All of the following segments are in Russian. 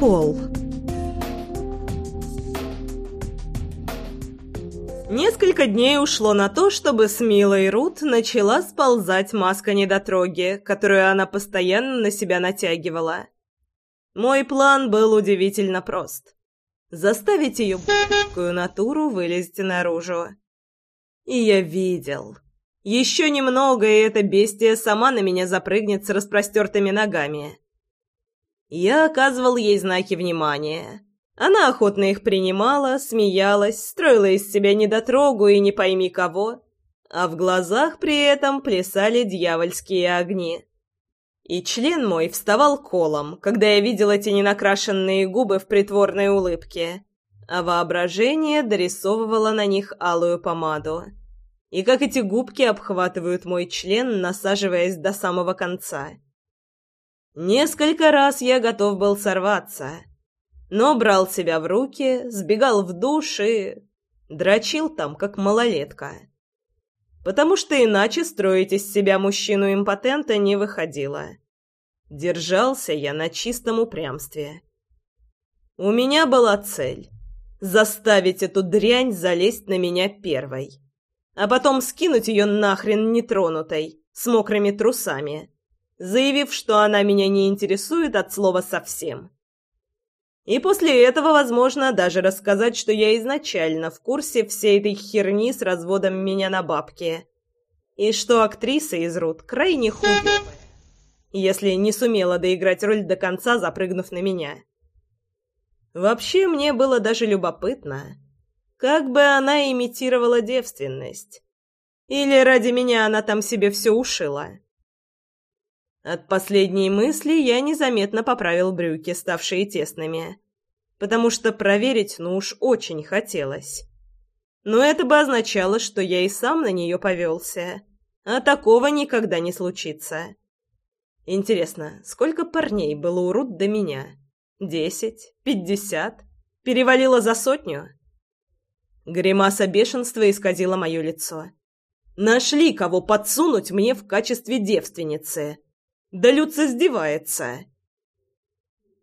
Пол. Несколько дней ушло на то, чтобы с Милой Рут начала сползать маска недотроги, которую она постоянно на себя натягивала. Мой план был удивительно прост. Заставить ее б***кую натуру вылезть наружу. И я видел. Еще немного, и эта бестия сама на меня запрыгнет с распростертыми ногами. Я оказывал ей знаки внимания. Она охотно их принимала, смеялась, строила из себя недотрогу и не пойми кого, а в глазах при этом плясали дьявольские огни. И член мой вставал колом, когда я видел эти ненакрашенные губы в притворной улыбке, а воображение дорисовывало на них алую помаду. И как эти губки обхватывают мой член, насаживаясь до самого конца. Несколько раз я готов был сорваться, но брал себя в руки, сбегал в душ и... дрочил там, как малолетка. Потому что иначе строить из себя мужчину-импотента не выходило. Держался я на чистом упрямстве. У меня была цель — заставить эту дрянь залезть на меня первой, а потом скинуть ее нахрен нетронутой, с мокрыми трусами заявив, что она меня не интересует от слова совсем. И после этого, возможно, даже рассказать, что я изначально в курсе всей этой херни с разводом меня на бабки. И что актриса из Рут крайне хуёвая, если не сумела доиграть роль до конца, запрыгнув на меня. Вообще, мне было даже любопытно, как бы она имитировала девственность. Или ради меня она там себе все ушила. От последней мысли я незаметно поправил брюки, ставшие тесными, потому что проверить ну уж очень хотелось. Но это бы означало, что я и сам на нее повелся, а такого никогда не случится. Интересно, сколько парней было у Рут до меня? Десять? Пятьдесят? Перевалило за сотню? Гримаса бешенства исказила мое лицо. Нашли, кого подсунуть мне в качестве девственницы. Да Люц издевается.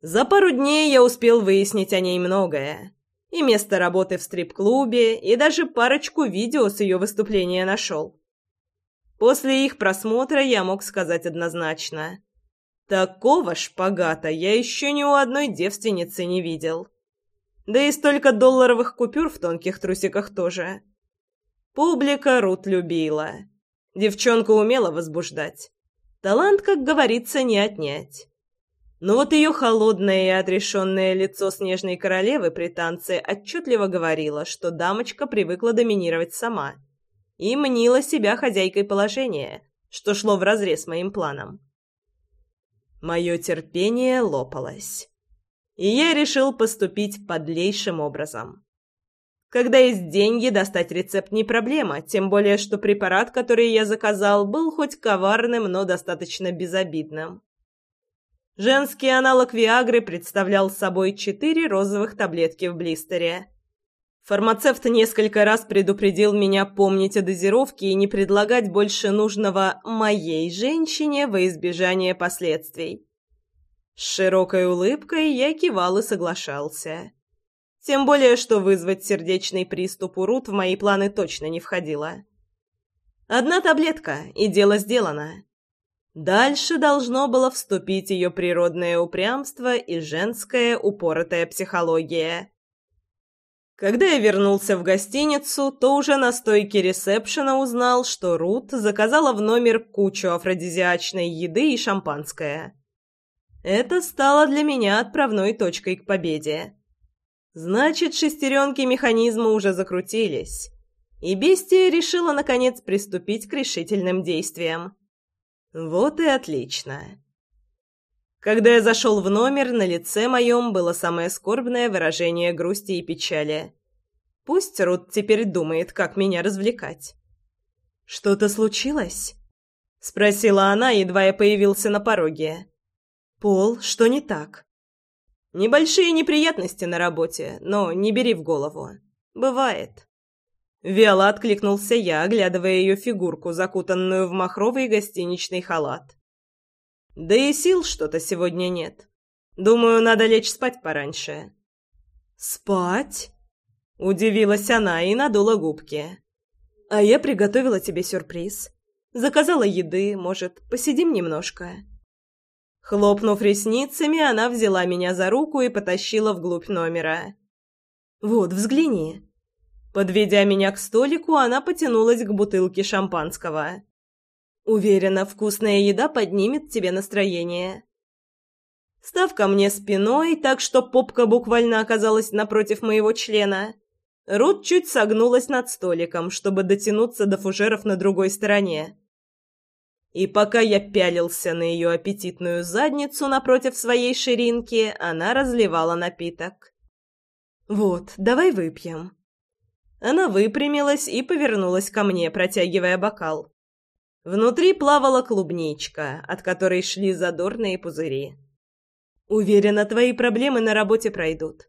За пару дней я успел выяснить о ней многое. И место работы в стрип-клубе, и даже парочку видео с ее выступления нашел. После их просмотра я мог сказать однозначно. Такого шпагата я еще ни у одной девственницы не видел. Да и столько долларовых купюр в тонких трусиках тоже. Публика Рут любила. Девчонка умела возбуждать. Талант, как говорится, не отнять. Но вот ее холодное и отрешенное лицо снежной королевы при танце отчетливо говорило, что дамочка привыкла доминировать сама и мнила себя хозяйкой положения, что шло вразрез с моим планом. Мое терпение лопалось, и я решил поступить подлейшим образом. Когда есть деньги, достать рецепт не проблема, тем более, что препарат, который я заказал, был хоть коварным, но достаточно безобидным. Женский аналог Виагры представлял собой четыре розовых таблетки в блистере. Фармацевт несколько раз предупредил меня помнить о дозировке и не предлагать больше нужного моей женщине во избежание последствий. С широкой улыбкой я кивал и соглашался. Тем более, что вызвать сердечный приступ у Рут в мои планы точно не входило. Одна таблетка, и дело сделано. Дальше должно было вступить ее природное упрямство и женская упоротая психология. Когда я вернулся в гостиницу, то уже на стойке ресепшена узнал, что Рут заказала в номер кучу афродизиачной еды и шампанское. Это стало для меня отправной точкой к победе. Значит, шестеренки механизма уже закрутились, и бестия решила, наконец, приступить к решительным действиям. Вот и отлично. Когда я зашел в номер, на лице моем было самое скорбное выражение грусти и печали. Пусть Рут теперь думает, как меня развлекать. «Что-то случилось?» — спросила она, едва я появился на пороге. «Пол, что не так?» Небольшие неприятности на работе, но не бери в голову. Бывает. Вяло откликнулся я, оглядывая ее фигурку, закутанную в махровый гостиничный халат. Да и сил что-то сегодня нет. Думаю, надо лечь спать пораньше». «Спать?» — удивилась она и надула губки. «А я приготовила тебе сюрприз. Заказала еды, может, посидим немножко?» Хлопнув ресницами, она взяла меня за руку и потащила вглубь номера. «Вот, взгляни». Подведя меня к столику, она потянулась к бутылке шампанского. «Уверена, вкусная еда поднимет тебе настроение». Став ко мне спиной, так что попка буквально оказалась напротив моего члена, Рут чуть согнулась над столиком, чтобы дотянуться до фужеров на другой стороне. И пока я пялился на ее аппетитную задницу напротив своей ширинки, она разливала напиток. «Вот, давай выпьем». Она выпрямилась и повернулась ко мне, протягивая бокал. Внутри плавала клубничка, от которой шли задорные пузыри. «Уверена, твои проблемы на работе пройдут.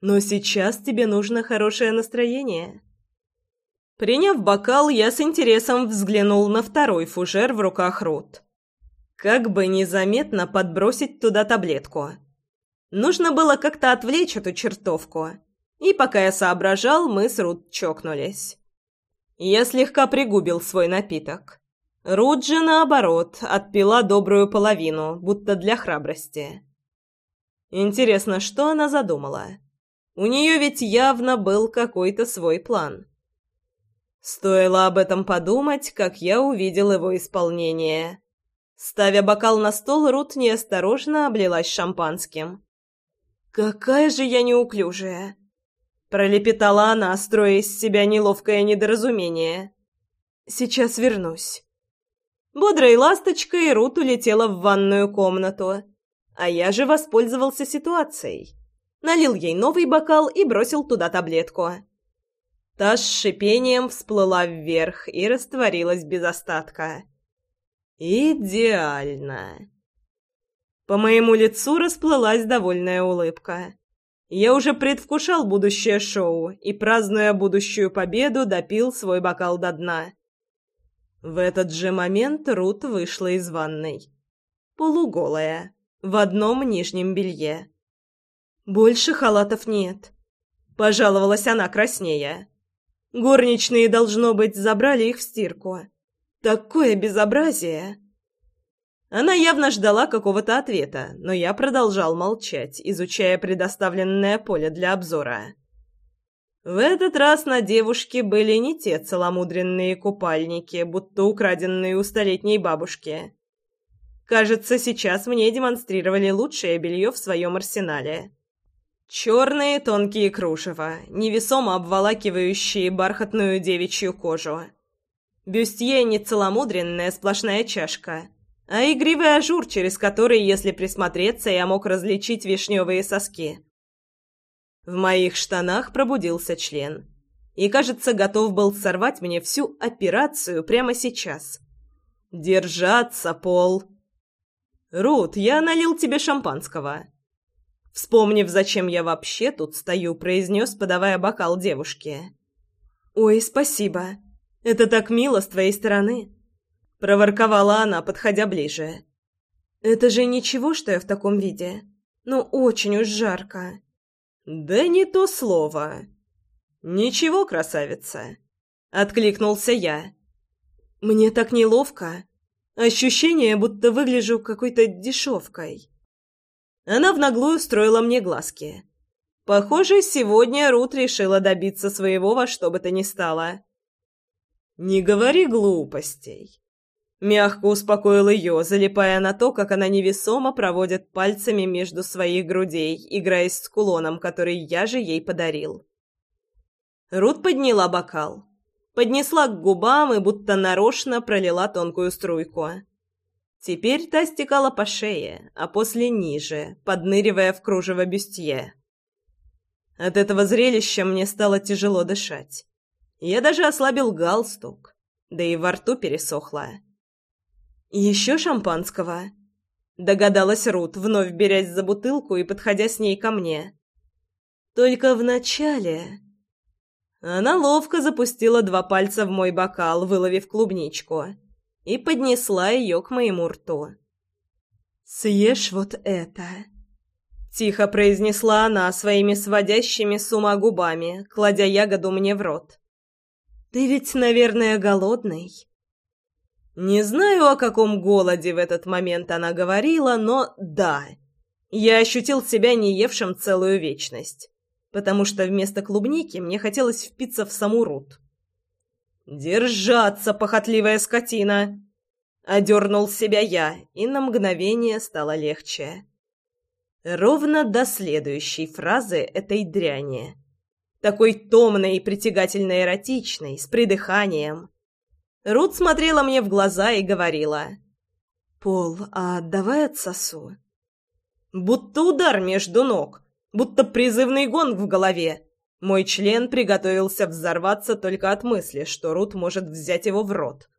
Но сейчас тебе нужно хорошее настроение». Приняв бокал, я с интересом взглянул на второй фужер в руках Рут. Как бы незаметно подбросить туда таблетку. Нужно было как-то отвлечь эту чертовку. И пока я соображал, мы с Рут чокнулись. Я слегка пригубил свой напиток. Рут же, наоборот, отпила добрую половину, будто для храбрости. Интересно, что она задумала? У нее ведь явно был какой-то свой план. Стоило об этом подумать, как я увидел его исполнение. Ставя бокал на стол, Рут неосторожно облилась шампанским. «Какая же я неуклюжая!» Пролепетала она, строя из себя неловкое недоразумение. «Сейчас вернусь». Бодрой ласточкой Рут улетела в ванную комнату, а я же воспользовался ситуацией. Налил ей новый бокал и бросил туда таблетку. Та с шипением всплыла вверх и растворилась без остатка. «Идеально!» По моему лицу расплылась довольная улыбка. Я уже предвкушал будущее шоу и, празднуя будущую победу, допил свой бокал до дна. В этот же момент Рут вышла из ванной. Полуголая, в одном нижнем белье. «Больше халатов нет», — пожаловалась она краснея. «Горничные, должно быть, забрали их в стирку. Такое безобразие!» Она явно ждала какого-то ответа, но я продолжал молчать, изучая предоставленное поле для обзора. В этот раз на девушке были не те целомудренные купальники, будто украденные у столетней бабушки. Кажется, сейчас мне демонстрировали лучшее белье в своем арсенале. Черные тонкие кружева, невесомо обволакивающие бархатную девичью кожу. Бюстье не целомудренная сплошная чашка — а игривый ажур, через который, если присмотреться, я мог различить вишневые соски. В моих штанах пробудился член. И, кажется, готов был сорвать мне всю операцию прямо сейчас. «Держаться, Пол!» «Рут, я налил тебе шампанского». Вспомнив, зачем я вообще тут стою, произнес, подавая бокал девушке. «Ой, спасибо. Это так мило с твоей стороны». — проворковала она, подходя ближе. «Это же ничего, что я в таком виде? Ну, очень уж жарко». «Да не то слово». «Ничего, красавица», — откликнулся я. «Мне так неловко. Ощущение, будто выгляжу какой-то дешевкой». Она в наглую строила мне глазки. Похоже, сегодня Рут решила добиться своего во что бы то ни стало. «Не говори глупостей», Мягко успокоил ее, залипая на то, как она невесомо проводит пальцами между своих грудей, играясь с кулоном, который я же ей подарил. Рут подняла бокал, поднесла к губам и будто нарочно пролила тонкую струйку. Теперь та стекала по шее, а после ниже, подныривая в кружево бюстье. От этого зрелища мне стало тяжело дышать. Я даже ослабил галстук, да и во рту пересохло. «Еще шампанского?» Догадалась Рут, вновь берясь за бутылку и подходя с ней ко мне. «Только вначале...» Она ловко запустила два пальца в мой бокал, выловив клубничку, и поднесла ее к моему рту. «Съешь вот это!» Тихо произнесла она своими сводящими с ума губами, кладя ягоду мне в рот. «Ты ведь, наверное, голодный?» Не знаю, о каком голоде в этот момент она говорила, но да. Я ощутил себя не евшим целую вечность, потому что вместо клубники мне хотелось впиться в саму рут. «Держаться, похотливая скотина!» Одернул себя я, и на мгновение стало легче. Ровно до следующей фразы этой дряни. Такой томной и притягательно эротичной, с придыханием. Рут смотрела мне в глаза и говорила. «Пол, а давай отсосу?» Будто удар между ног, будто призывный гонг в голове. Мой член приготовился взорваться только от мысли, что Рут может взять его в рот.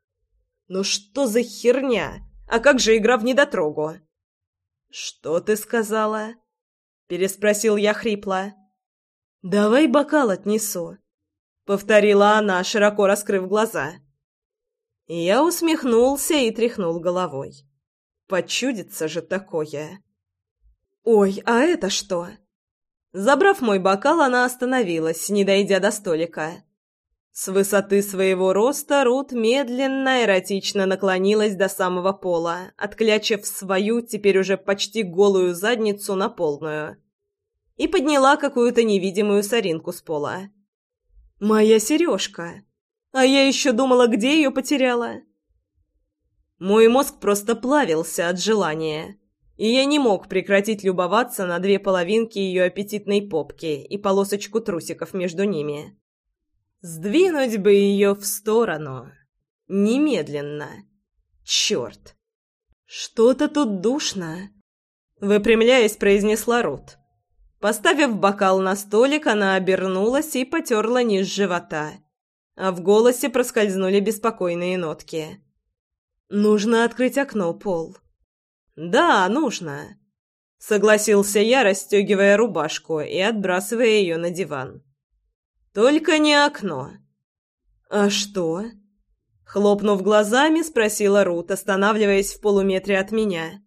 «Ну что за херня? А как же игра в недотрогу?» «Что ты сказала?» — переспросил я хрипло. «Давай бокал отнесу», — повторила она, широко раскрыв глаза. Я усмехнулся и тряхнул головой. Почудится же такое. «Ой, а это что?» Забрав мой бокал, она остановилась, не дойдя до столика. С высоты своего роста Рут медленно, эротично наклонилась до самого пола, отклячив свою, теперь уже почти голую задницу на полную. И подняла какую-то невидимую соринку с пола. «Моя сережка!» А я еще думала, где ее потеряла. Мой мозг просто плавился от желания, и я не мог прекратить любоваться на две половинки ее аппетитной попки и полосочку трусиков между ними. Сдвинуть бы ее в сторону. Немедленно. Черт. Что-то тут душно. Выпрямляясь, произнесла Рут. Поставив бокал на столик, она обернулась и потерла низ живота а в голосе проскользнули беспокойные нотки. «Нужно открыть окно, Пол». «Да, нужно», — согласился я, расстегивая рубашку и отбрасывая ее на диван. «Только не окно». «А что?» Хлопнув глазами, спросила Рут, останавливаясь в полуметре от меня.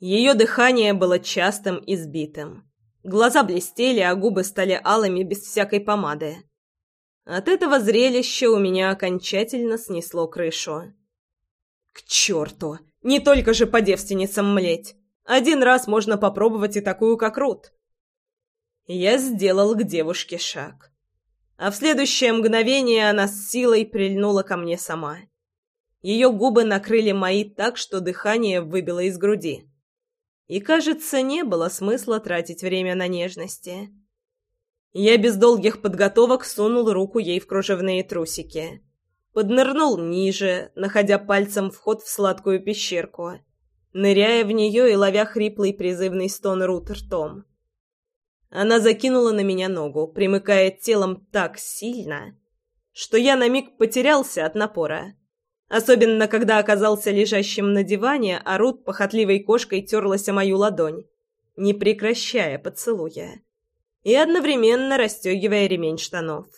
Ее дыхание было частым и сбитым. Глаза блестели, а губы стали алыми без всякой помады. От этого зрелища у меня окончательно снесло крышу. К черту! Не только же по девственницам млеть! Один раз можно попробовать и такую, как Рут. Я сделал к девушке шаг. А в следующее мгновение она с силой прильнула ко мне сама. Ее губы накрыли мои так, что дыхание выбило из груди. И, кажется, не было смысла тратить время на нежности. Я без долгих подготовок сунул руку ей в кружевные трусики. Поднырнул ниже, находя пальцем вход в сладкую пещерку, ныряя в нее и ловя хриплый призывный стон Рут ртом. Она закинула на меня ногу, примыкая телом так сильно, что я на миг потерялся от напора. Особенно, когда оказался лежащим на диване, а Рут похотливой кошкой терлась о мою ладонь, не прекращая поцелуя и одновременно расстегивая ремень штанов.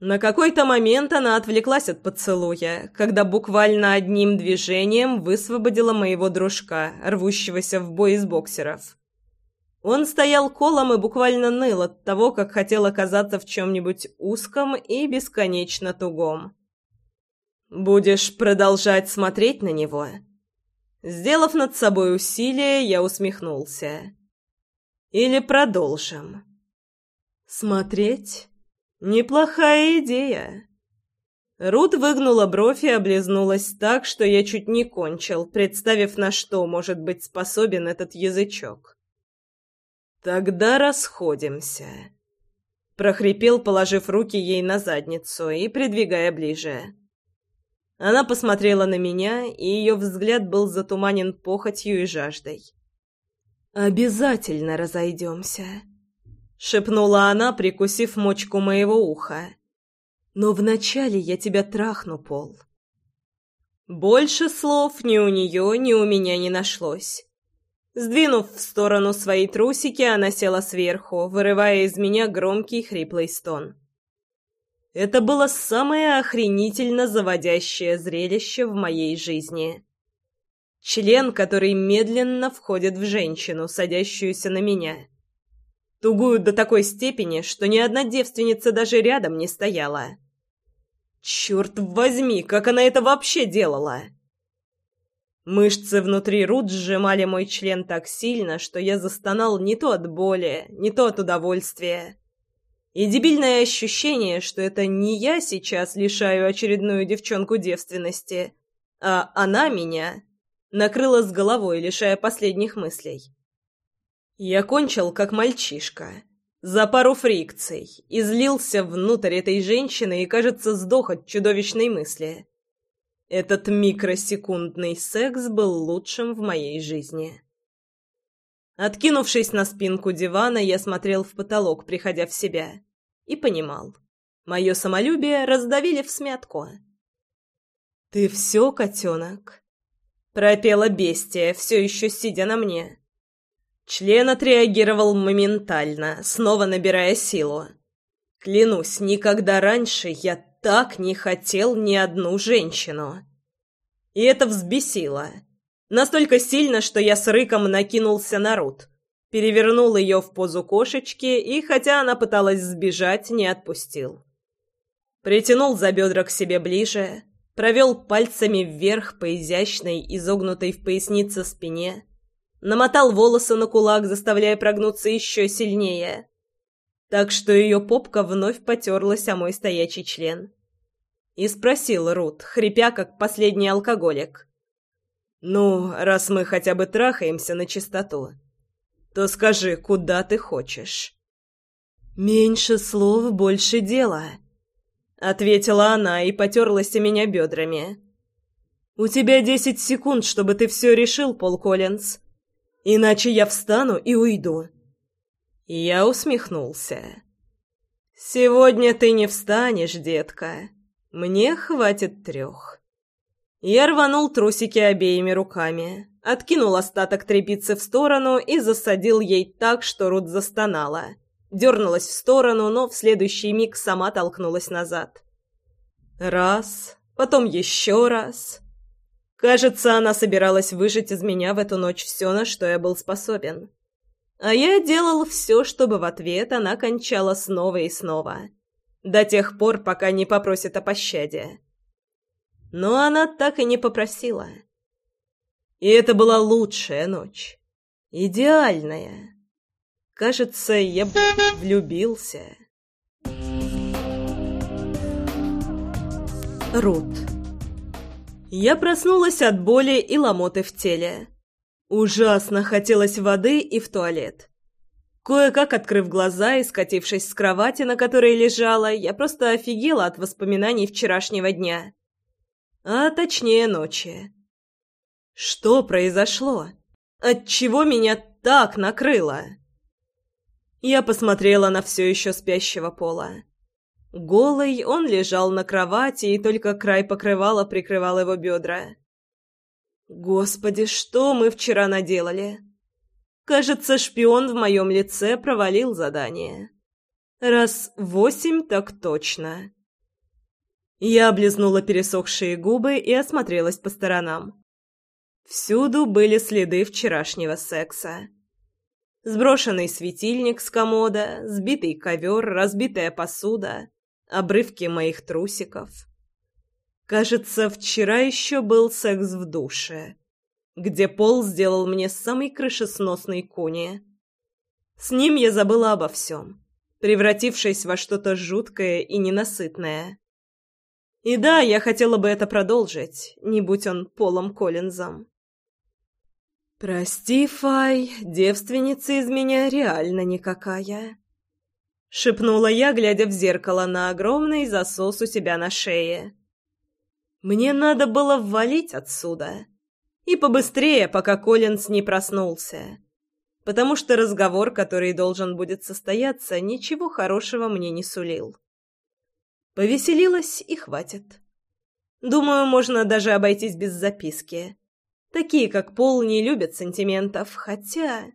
На какой-то момент она отвлеклась от поцелуя, когда буквально одним движением высвободила моего дружка, рвущегося в бой из боксеров. Он стоял колом и буквально ныл от того, как хотел оказаться в чем-нибудь узком и бесконечно тугом. «Будешь продолжать смотреть на него?» Сделав над собой усилие, я усмехнулся. Или продолжим? Смотреть? Неплохая идея. Рут выгнула бровь и облизнулась так, что я чуть не кончил, представив, на что может быть способен этот язычок. «Тогда расходимся», — прохрипел, положив руки ей на задницу и придвигая ближе. Она посмотрела на меня, и ее взгляд был затуманен похотью и жаждой. «Обязательно разойдемся», — шепнула она, прикусив мочку моего уха. «Но вначале я тебя трахну, Пол». Больше слов ни у нее, ни у меня не нашлось. Сдвинув в сторону свои трусики, она села сверху, вырывая из меня громкий хриплый стон. Это было самое охренительно заводящее зрелище в моей жизни. Член, который медленно входит в женщину, садящуюся на меня. Тугую до такой степени, что ни одна девственница даже рядом не стояла. Черт возьми, как она это вообще делала? Мышцы внутри Рут сжимали мой член так сильно, что я застонал не то от боли, не то от удовольствия. И дебильное ощущение, что это не я сейчас лишаю очередную девчонку девственности, а она меня накрыла с головой, лишая последних мыслей. Я кончил, как мальчишка, за пару фрикций, излился внутрь этой женщины и, кажется, сдох от чудовищной мысли. Этот микросекундный секс был лучшим в моей жизни. Откинувшись на спинку дивана, я смотрел в потолок, приходя в себя, и понимал. Мое самолюбие раздавили в смятку. «Ты все, котенок?» — пропела бестия, все еще сидя на мне. Член отреагировал моментально, снова набирая силу. Клянусь, никогда раньше я так не хотел ни одну женщину. И это взбесило. Настолько сильно, что я с рыком накинулся на Рут. Перевернул ее в позу кошечки и, хотя она пыталась сбежать, не отпустил. Притянул за бедра к себе ближе, провел пальцами вверх по изящной, изогнутой в пояснице спине, намотал волосы на кулак, заставляя прогнуться еще сильнее, так что ее попка вновь потерлась о мой стоячий член. И спросил Рут, хрипя, как последний алкоголик. «Ну, раз мы хотя бы трахаемся на чистоту, то скажи, куда ты хочешь?» «Меньше слов, больше дела», — ответила она и потерлась о меня бедрами. «У тебя десять секунд, чтобы ты все решил, Пол Коллинз. Иначе я встану и уйду». Я усмехнулся. «Сегодня ты не встанешь, детка. Мне хватит трех». Я рванул трусики обеими руками, откинул остаток тряпицы в сторону и засадил ей так, что Рут застонала. Дернулась в сторону, но в следующий миг сама толкнулась назад. Раз, потом еще раз. Кажется, она собиралась выжать из меня в эту ночь все, на что я был способен. А я делал все, чтобы в ответ она кончала снова и снова. До тех пор, пока не попросит о пощаде. Но она так и не попросила. И это была лучшая ночь. Идеальная. Кажется, я влюбился. Рут. Я проснулась от боли и ломоты в теле. Ужасно хотелось воды и в туалет. Кое-как открыв глаза и скатившись с кровати, на которой лежала, я просто офигела от воспоминаний вчерашнего дня. А точнее ночи. Что произошло? Отчего меня так накрыло? Я посмотрела на все еще спящего пола. Голый он лежал на кровати, и только край покрывала прикрывал его бедра. «Господи, что мы вчера наделали?» Кажется, шпион в моем лице провалил задание. Раз восемь, так точно. Я облизнула пересохшие губы и осмотрелась по сторонам. Всюду были следы вчерашнего секса. Сброшенный светильник с комода, сбитый ковер, разбитая посуда, обрывки моих трусиков. Кажется, вчера еще был секс в душе, где Пол сделал мне самый крышесносный куни. С ним я забыла обо всем, превратившись во что-то жуткое и ненасытное. И да, я хотела бы это продолжить, не будь он Полом Коллинзом. «Прости, Фай, девственница из меня реально никакая», — шепнула я, глядя в зеркало на огромный засос у себя на шее. «Мне надо было ввалить отсюда. И побыстрее, пока Коллинз не проснулся. Потому что разговор, который должен будет состояться, ничего хорошего мне не сулил. Повеселилась и хватит. Думаю, можно даже обойтись без записки. Такие, как Пол, не любят сантиментов, хотя...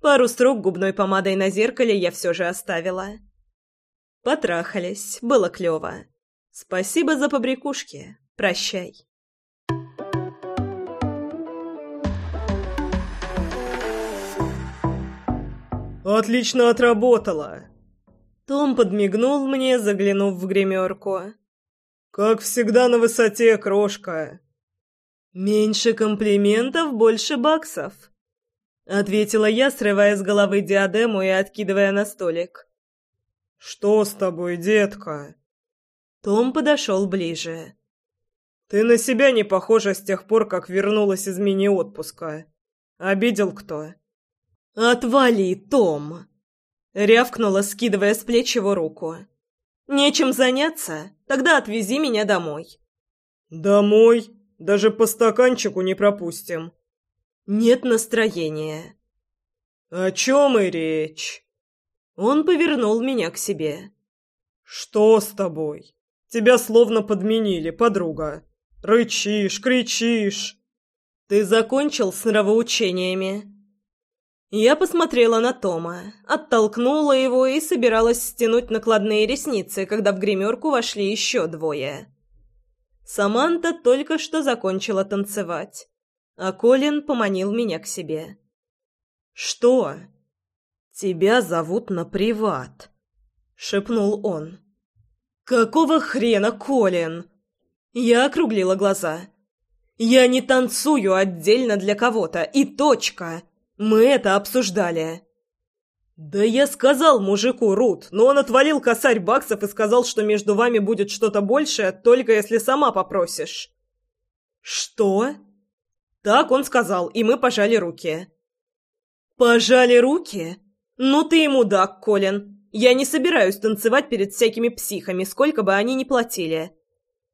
Пару строк губной помадой на зеркале я все же оставила. Потрахались, было клево. Спасибо за побрякушки. Прощай. «Отлично отработала!» Том подмигнул мне, заглянув в гримерку. «Как всегда на высоте, крошка!» «Меньше комплиментов, больше баксов!» Ответила я, срывая с головы диадему и откидывая на столик. «Что с тобой, детка?» Том подошел ближе. «Ты на себя не похожа с тех пор, как вернулась из мини-отпуска. Обидел кто?» «Отвали, Том!» — рявкнула, скидывая с плеч его руку. «Нечем заняться? Тогда отвези меня домой». «Домой? Даже по стаканчику не пропустим». «Нет настроения». «О чем и речь?» Он повернул меня к себе. «Что с тобой? Тебя словно подменили, подруга. Рычишь, кричишь». «Ты закончил с нравоучениями?» Я посмотрела на Тома, оттолкнула его и собиралась стянуть накладные ресницы, когда в гримерку вошли еще двое. Саманта только что закончила танцевать, а Колин поманил меня к себе. «Что?» «Тебя зовут на приват», — шепнул он. «Какого хрена, Колин?» Я округлила глаза. «Я не танцую отдельно для кого-то, и точка. Мы это обсуждали». «Да я сказал мужику, Рут, но он отвалил косарь баксов и сказал, что между вами будет что-то большее, только если сама попросишь». «Что?» «Так он сказал, и мы пожали руки». «Пожали руки?» «Ну ты и мудак, Колин. Я не собираюсь танцевать перед всякими психами, сколько бы они ни платили.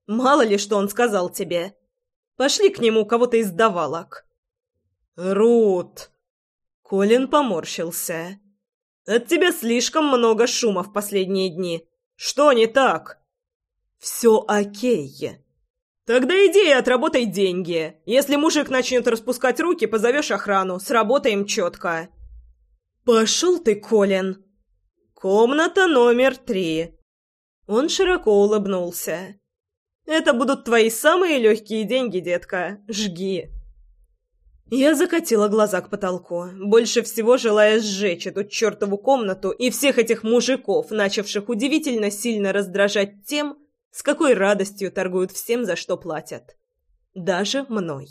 Мало ли, что он сказал тебе. Пошли к нему кого-то из давалок». «Рут!» Колин поморщился. «От тебя слишком много шума в последние дни. Что не так?» «Все окей». «Тогда иди и отработай деньги. Если мужик начнет распускать руки, позовешь охрану. Сработаем четко». «Пошел ты, Колин!» «Комната номер три». Он широко улыбнулся. «Это будут твои самые легкие деньги, детка. Жги». Я закатила глаза к потолку, больше всего желая сжечь эту чертову комнату и всех этих мужиков, начавших удивительно сильно раздражать тем, с какой радостью торгуют всем, за что платят. Даже мной.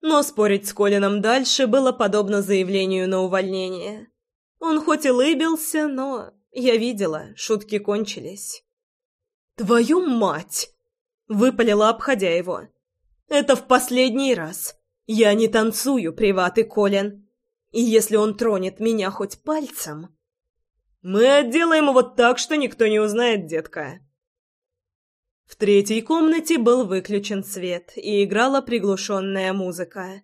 Но спорить с Колином дальше было подобно заявлению на увольнение. Он хоть и лыбился, но я видела, шутки кончились. «Твою мать!» — выпалила, обходя его. «Это в последний раз. Я не танцую, приват и Колин. И если он тронет меня хоть пальцем...» «Мы отделаем его так, что никто не узнает, детка», в третьей комнате был выключен свет, и играла приглушенная музыка.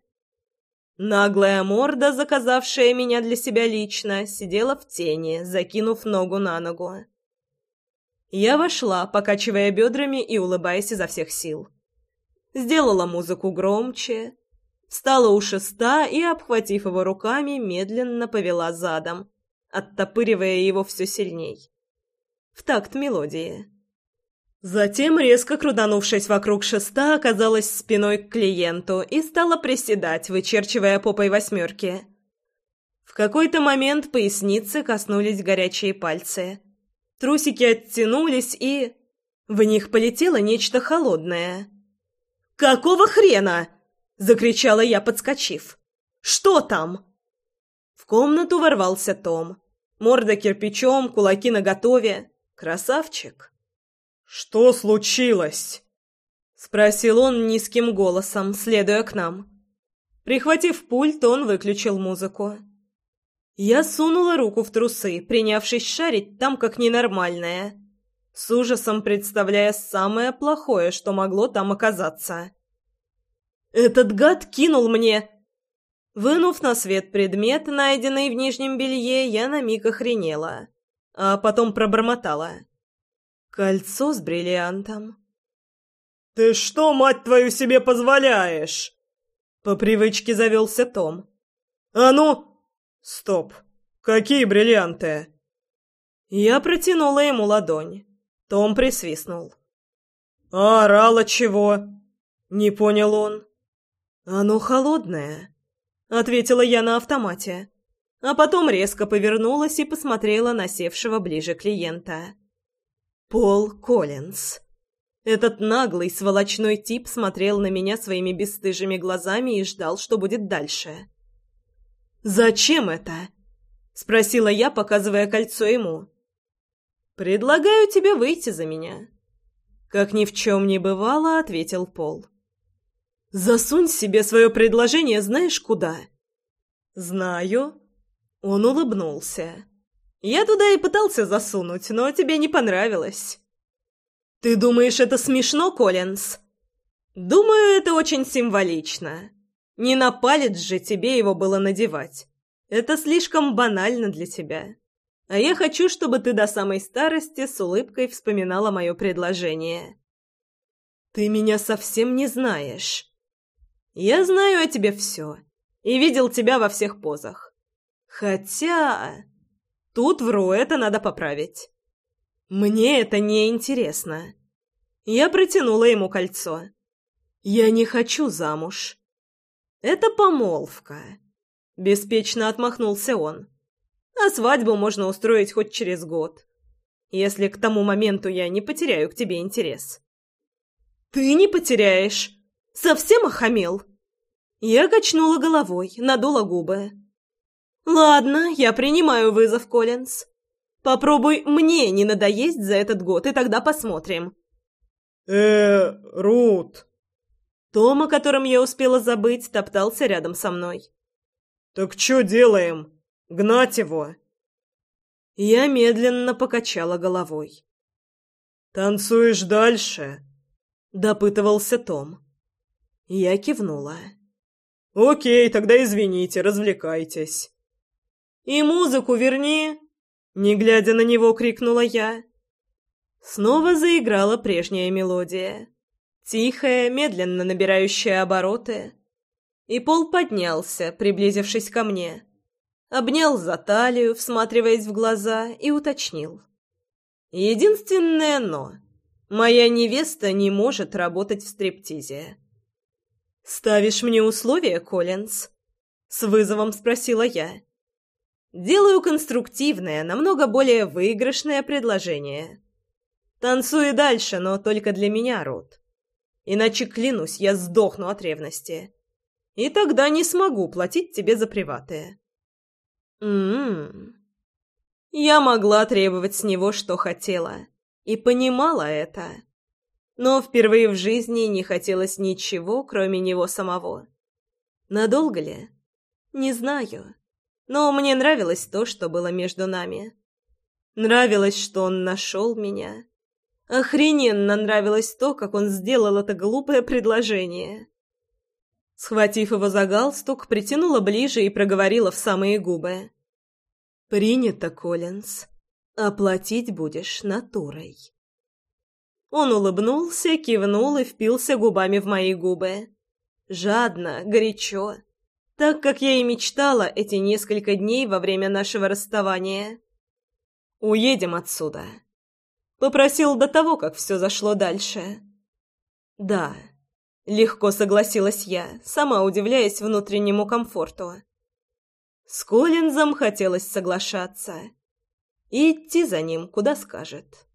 Наглая морда, заказавшая меня для себя лично, сидела в тени, закинув ногу на ногу. Я вошла, покачивая бедрами и улыбаясь изо всех сил. Сделала музыку громче, встала у шеста и, обхватив его руками, медленно повела задом, оттопыривая его все сильней. В такт мелодии. Затем, резко крутанувшись вокруг шеста, оказалась спиной к клиенту и стала приседать, вычерчивая попой восьмерки. В какой-то момент поясницы коснулись горячие пальцы. Трусики оттянулись, и... В них полетело нечто холодное. «Какого хрена?» — закричала я, подскочив. «Что там?» В комнату ворвался Том. Морда кирпичом, кулаки наготове. Красавчик. «Что случилось?» — спросил он низким голосом, следуя к нам. Прихватив пульт, он выключил музыку. Я сунула руку в трусы, принявшись шарить там как ненормальная, с ужасом представляя самое плохое, что могло там оказаться. «Этот гад кинул мне...» Вынув на свет предмет, найденный в нижнем белье, я на миг охренела, а потом пробормотала. Кольцо с бриллиантом. «Ты что, мать твою, себе позволяешь?» По привычке завелся Том. «А ну!» «Стоп! Какие бриллианты?» Я протянула ему ладонь. Том присвистнул. «А орала чего?» Не понял он. «Оно холодное», — ответила я на автомате. а потом резко повернулась и посмотрела на севшего ближе клиента. Пол Коллинз. Этот наглый, сволочной тип смотрел на меня своими бесстыжими глазами и ждал, что будет дальше. «Зачем это?» — спросила я, показывая кольцо ему. «Предлагаю тебе выйти за меня». Как ни в чем не бывало, ответил Пол. «Засунь себе свое предложение знаешь куда?» «Знаю». Он улыбнулся. «Я туда и пытался засунуть, но тебе не понравилось». «Ты думаешь, это смешно, Коллинз?» «Думаю, это очень символично. Не на палец же тебе его было надевать. Это слишком банально для тебя. А я хочу, чтобы ты до самой старости с улыбкой вспоминала мое предложение». «Ты меня совсем не знаешь». «Я знаю о тебе все и видел тебя во всех позах. Хотя...» «Тут вру, это надо поправить». Мне это не интересно. Я протянула ему кольцо. Я не хочу замуж. Это помолвка. Беспечно отмахнулся он. А свадьбу можно устроить хоть через год. Если к тому моменту я не потеряю к тебе интерес. Ты не потеряешь. Совсем охамел? Я качнула головой, надула губы. Ладно, я принимаю вызов, Коллинз. Попробуй мне не надоесть за этот год, и тогда посмотрим. э Рут. Том, о котором я успела забыть, топтался рядом со мной. «Так что делаем? Гнать его?» Я медленно покачала головой. «Танцуешь дальше?» — допытывался Том. Я кивнула. «Окей, тогда извините, развлекайтесь». «И музыку верни!» Не глядя на него, крикнула я. Снова заиграла прежняя мелодия. Тихая, медленно набирающая обороты. И Пол поднялся, приблизившись ко мне. Обнял за талию, всматриваясь в глаза, и уточнил. «Единственное «но». Моя невеста не может работать в стриптизе». «Ставишь мне условия, Коллинз?» — с вызовом спросила я. Делаю конструктивное, намного более выигрышное предложение. Танцуй дальше, но только для меня, Рот. Иначе, клянусь, я сдохну от ревности. И тогда не смогу платить тебе за приватые. М-м. Я могла требовать с него, что хотела. И понимала это. Но впервые в жизни не хотелось ничего, кроме него самого. Надолго ли? Не знаю. Но мне нравилось то, что было между нами. Нравилось, что он нашел меня. Охрененно нравилось то, как он сделал это глупое предложение. Схватив его за галстук, притянула ближе и проговорила в самые губы. «Принято, Коллинз. Оплатить будешь натурой». Он улыбнулся, кивнул и впился губами в мои губы. Жадно, горячо так как я и мечтала эти несколько дней во время нашего расставания. «Уедем отсюда», — попросил до того, как все зашло дальше. «Да», — легко согласилась я, сама удивляясь внутреннему комфорту. С Коллинзом хотелось соглашаться. И идти за ним, куда скажет.